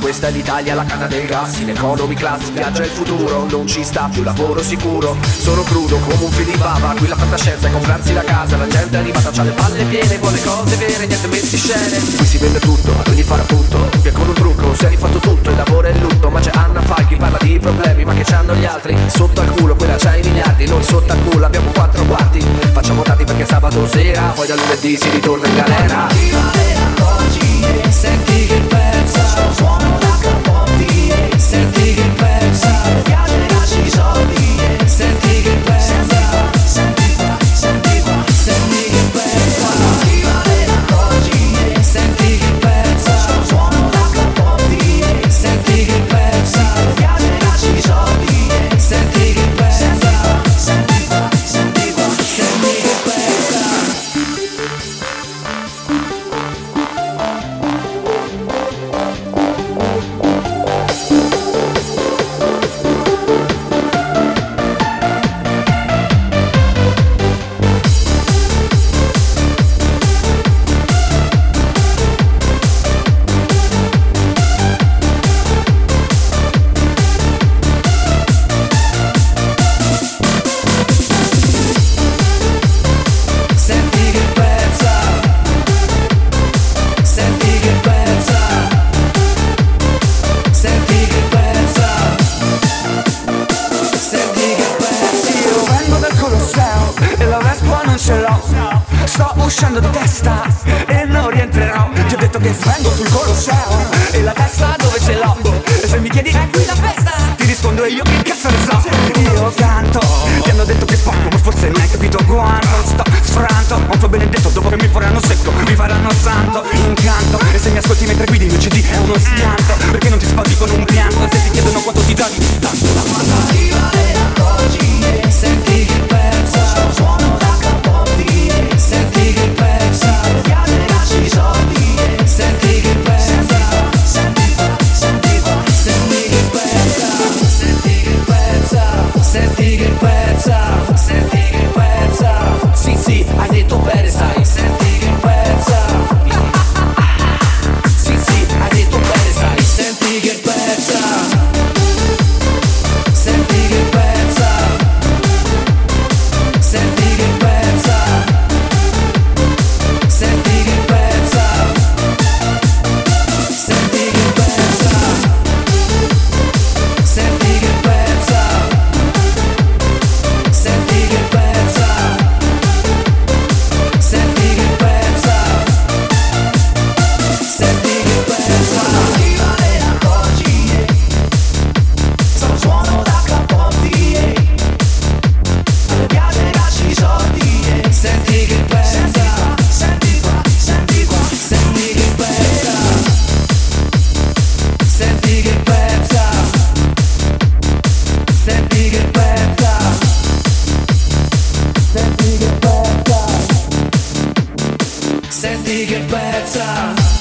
Questa è l'Italia, la canna del gas. In economy class, viaggia il futuro. Non ci sta più lavoro sicuro. Sono crudo come un fil di bava Qui la fantascienza è comprarsi la casa. La gente è arrivata, c'ha le palle piene Vuole cose vere, niente messi scene. Qui si vende tutto, ad ogni fare appunto. Che con un trucco si è rifatto tutto Il lavoro è il lutto, ma c'è Anna Falchi Parla di problemi, ma che c'hanno gli altri? Sotto al culo, quella c'ha i miliardi Noi sotto al culo abbiamo quattro quarti. Facciamo tardi perché sabato sera Poi da lunedì si ritorna in galera Senti che pezza fuori Sto uscendo di testa e non rientrerò. Ti ho detto che vengo sul Colosseo e la testa dove ce l'ho E se mi chiedi è qui la festa? Ti rispondo io che cazzo ne so? Io canto Ti hanno detto che spacco ma forse non hai capito quanto Sto sfranto. Ma fa benedetto dopo che mi faranno secco Mi faranno santo. Incanto E se mi ascolti mentre guidi il mio CD è uno schianto Perché non ti spaldi con un pianto and they it better